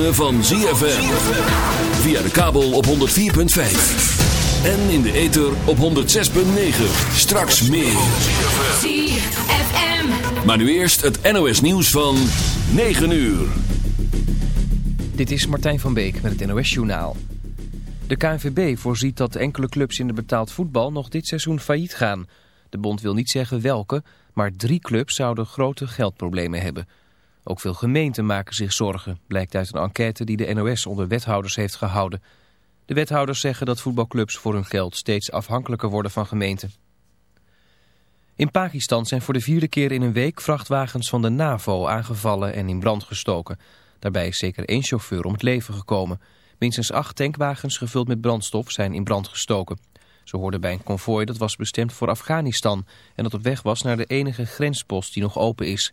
ritme van ZFM. Via de kabel op 104.5. En in de ether op 106.9. Straks meer. ZFM. Maar nu eerst het NOS nieuws van 9 uur. Dit is Martijn van Beek met het NOS Journaal. De KNVB voorziet dat enkele clubs in de betaald voetbal nog dit seizoen failliet gaan. De bond wil niet zeggen welke, maar drie clubs zouden grote geldproblemen hebben. Ook veel gemeenten maken zich zorgen, blijkt uit een enquête die de NOS onder wethouders heeft gehouden. De wethouders zeggen dat voetbalclubs voor hun geld steeds afhankelijker worden van gemeenten. In Pakistan zijn voor de vierde keer in een week vrachtwagens van de NAVO aangevallen en in brand gestoken. Daarbij is zeker één chauffeur om het leven gekomen. Minstens acht tankwagens gevuld met brandstof zijn in brand gestoken. Ze hoorden bij een konvooi dat was bestemd voor Afghanistan en dat op weg was naar de enige grenspost die nog open is.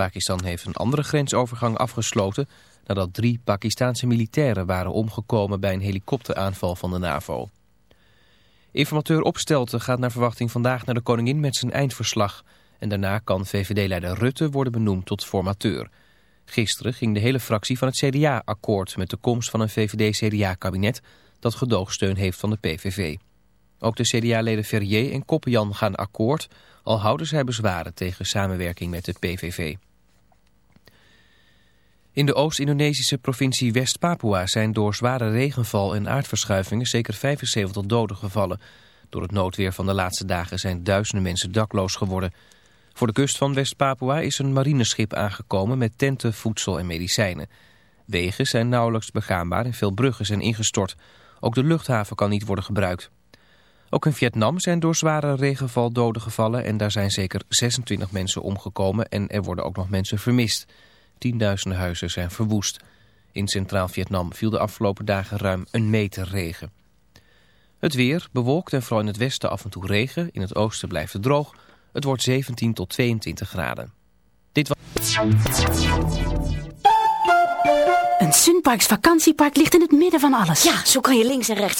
Pakistan heeft een andere grensovergang afgesloten nadat drie Pakistanse militairen waren omgekomen bij een helikopteraanval van de NAVO. Informateur Opstelten gaat naar verwachting vandaag naar de koningin met zijn eindverslag. En daarna kan VVD-leider Rutte worden benoemd tot formateur. Gisteren ging de hele fractie van het CDA akkoord met de komst van een VVD-CDA-kabinet dat gedoogsteun heeft van de PVV. Ook de CDA-leden Verrier en Koppenjan gaan akkoord, al houden zij bezwaren tegen samenwerking met de PVV. In de Oost-Indonesische provincie West-Papua zijn door zware regenval en aardverschuivingen zeker 75 doden gevallen. Door het noodweer van de laatste dagen zijn duizenden mensen dakloos geworden. Voor de kust van West-Papua is een marineschip aangekomen met tenten, voedsel en medicijnen. Wegen zijn nauwelijks begaanbaar en veel bruggen zijn ingestort. Ook de luchthaven kan niet worden gebruikt. Ook in Vietnam zijn door zware regenval doden gevallen en daar zijn zeker 26 mensen omgekomen en er worden ook nog mensen vermist. Tienduizenden huizen zijn verwoest. In Centraal Vietnam viel de afgelopen dagen ruim een meter regen. Het weer bewolkt en vooral in het westen af en toe regen. In het oosten blijft het droog. Het wordt 17 tot 22 graden. Dit was... Een Sunparks vakantiepark ligt in het midden van alles. Ja, zo kan je links en rechts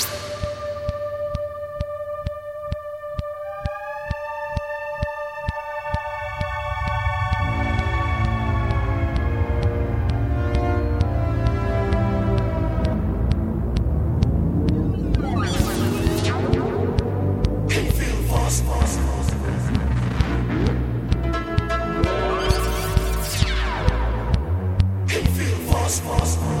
Космос.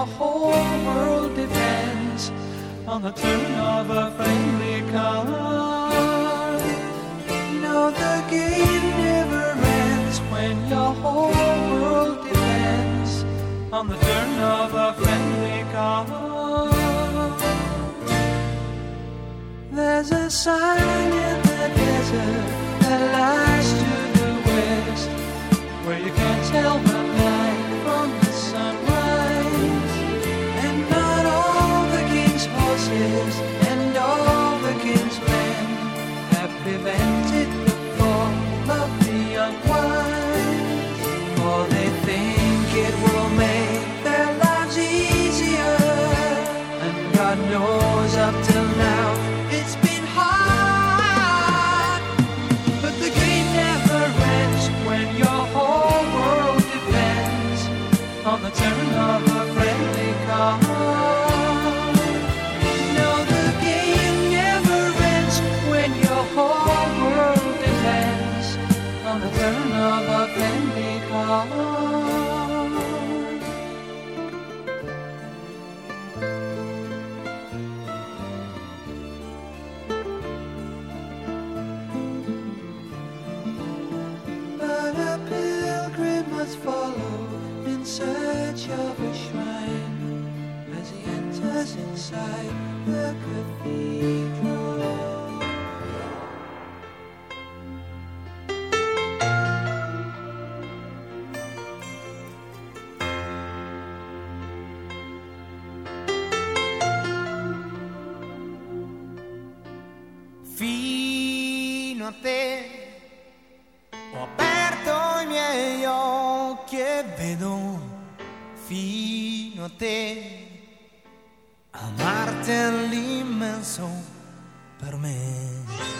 Your whole world depends on the turn of a friendly card. No, the game never ends when your whole world depends on the turn of a friendly card. There's a sign in the desert that lies to the west, where you can't tell the night from the sunrise. and all the kingsmen have prevented the fall of the young ones. For they think it will make their lives easier. And God knows up till now it's been hard. But the game never ends when your whole world depends on the turn of the enters inside ho aperto i miei occhi e vedo fino a amarti è l'immenso per me.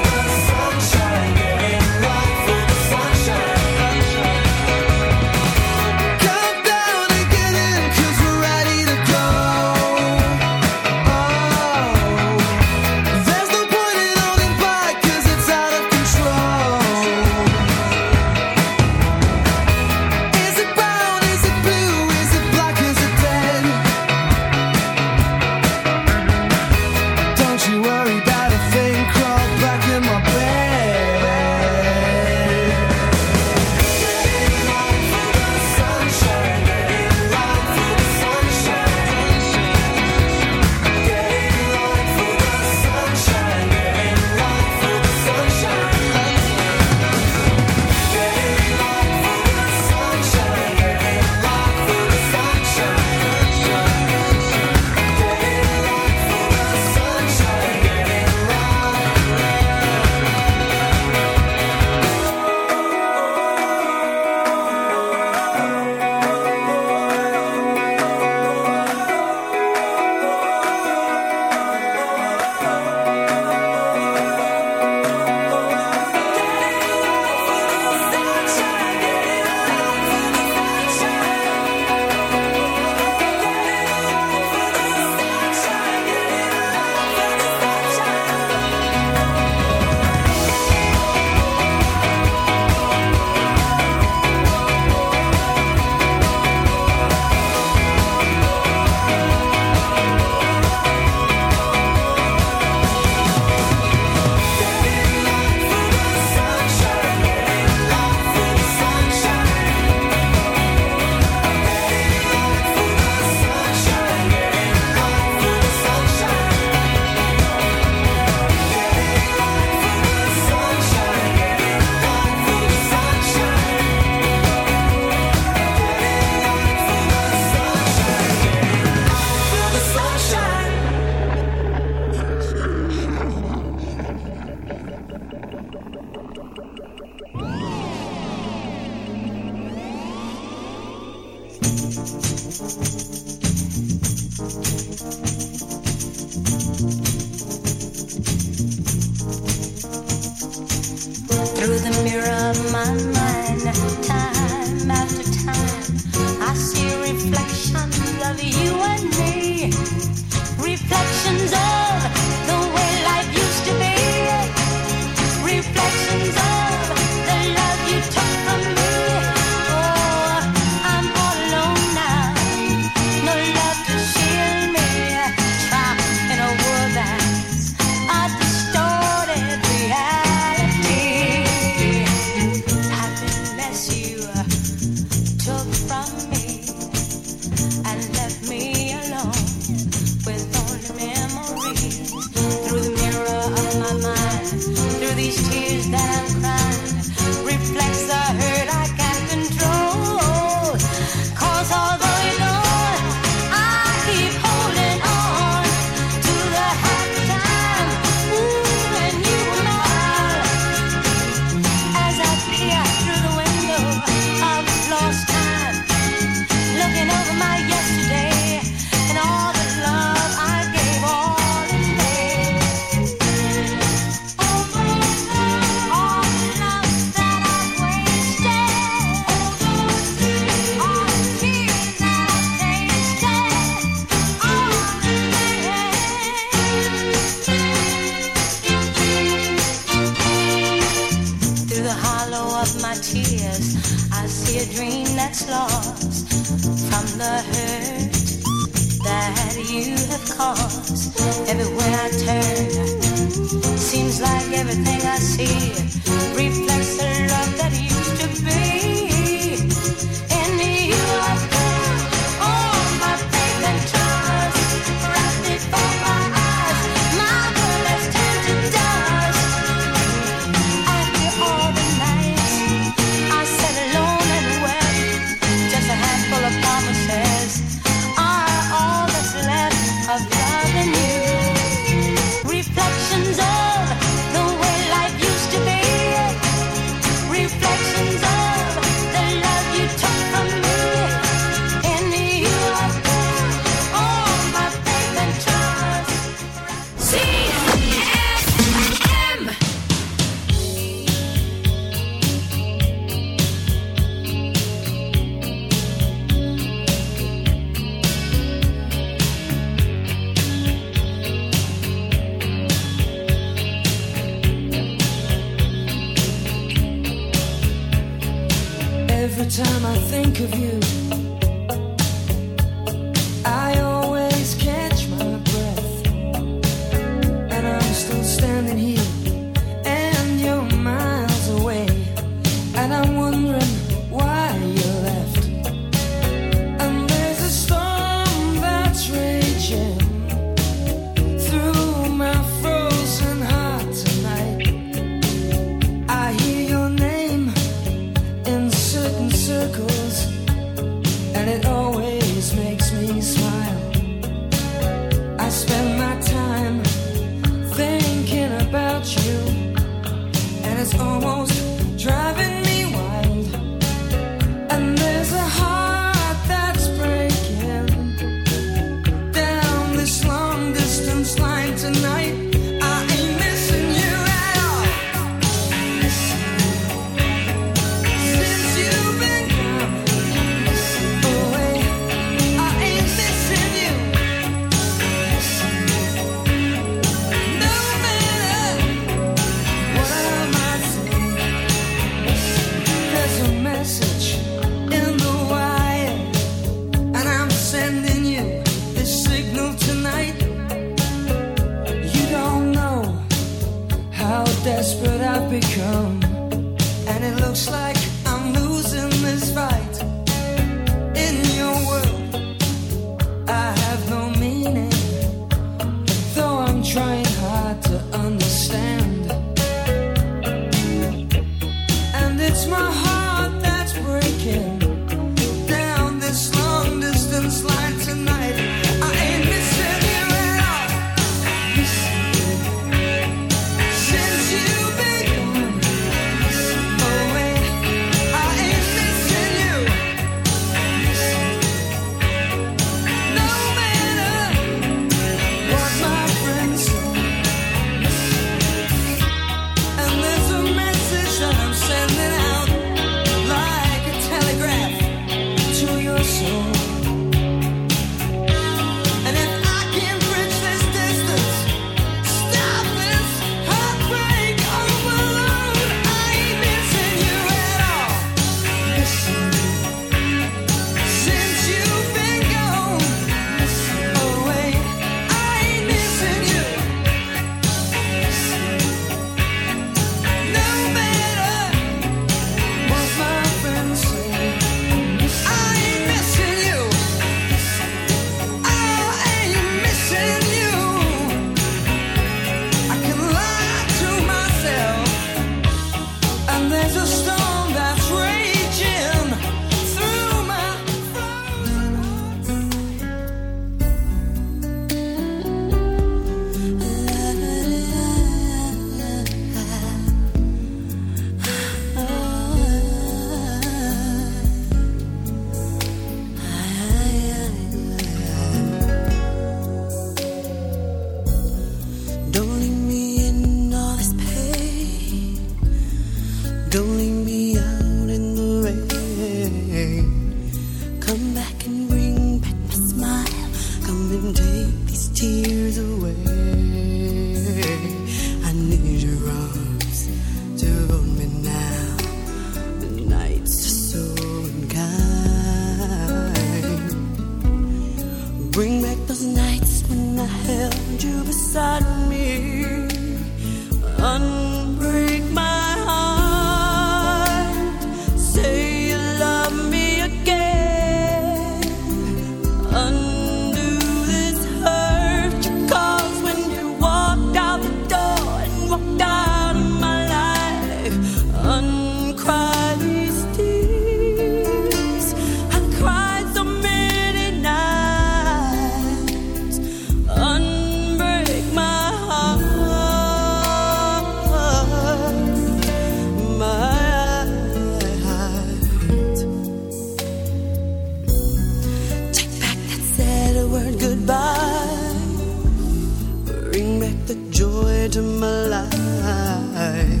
into my life.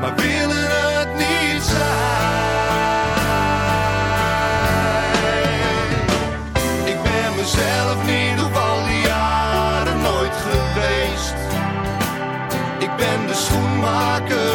maar willen het niet zijn. Ik ben mezelf niet op al die jaren nooit geweest. Ik ben de schoenmaker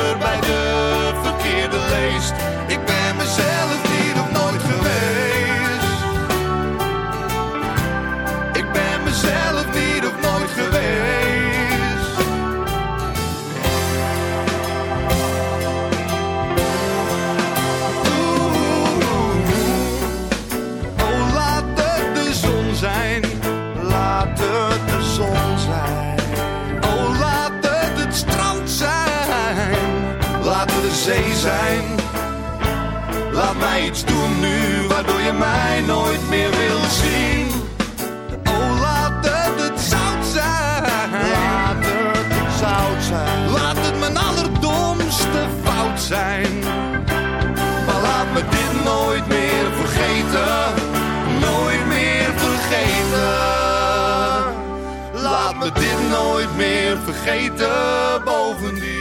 Iets doen nu, waardoor je mij nooit meer wil zien. Oh, laat het het zout zijn. Laat het het zout zijn. Laat het mijn allerdomste fout zijn. Maar laat me dit nooit meer vergeten. Nooit meer vergeten. Laat me dit nooit meer vergeten bovendien.